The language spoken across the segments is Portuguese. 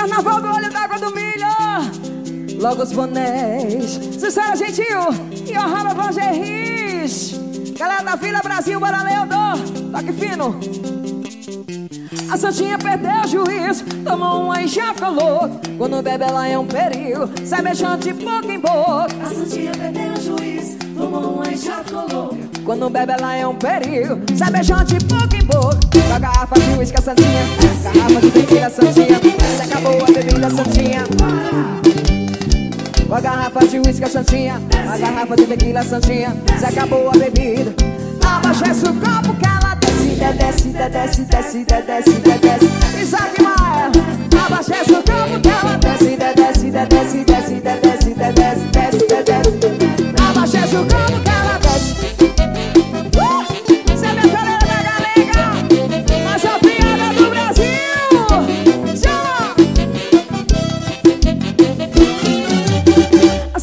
Carnaval do olho d'água do milho. Logo os bonés. Sincera Gentil. E o Rala Vangeris Galera da Vila Brasil, bora Leodor Toque fino. A Santinha perdeu o juízo, tomou uma e já falou. Quando bebe ela é um perigo, sai beijando de boca em boca. A Santinha perdeu o juízo, tomou uma e já falou. Quando bebe ela é um perigo, sai beijando de boca em boca. Garrafa de uísque Santinha, garrafa de tequila Santinha, se acabou a bebida Santinha. Com a garrafa de uísque a Santinha, a garrafa de tequila Santinha, se acabou a bebida. Abaixa o copo que ela desce, desce, desce, desce, desce, desce, desce.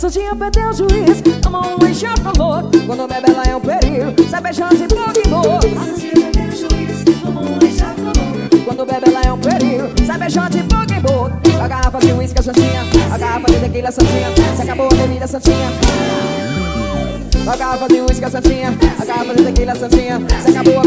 A Santinha perdeu o juiz, tomou um e já falou. Quando bebe ela é um perigo, sai beijando de boca em boca. A Santinha perdeu o juízo, tomou uma e já falou. Quando bebe ela é um perigo, sai beijando de boca em boca. A garrafa de uísque a Santinha, a garrafa de tequila Santinha, se acabou a bebida Santinha. A garrafa de uísque a Santinha, a garrafa de tequila Santinha, se acabou a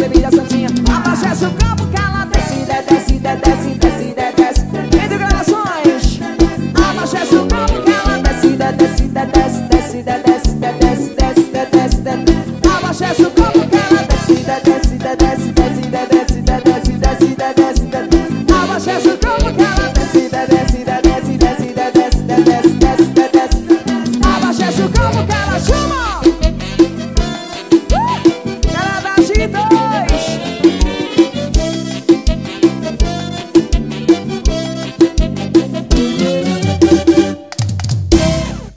Música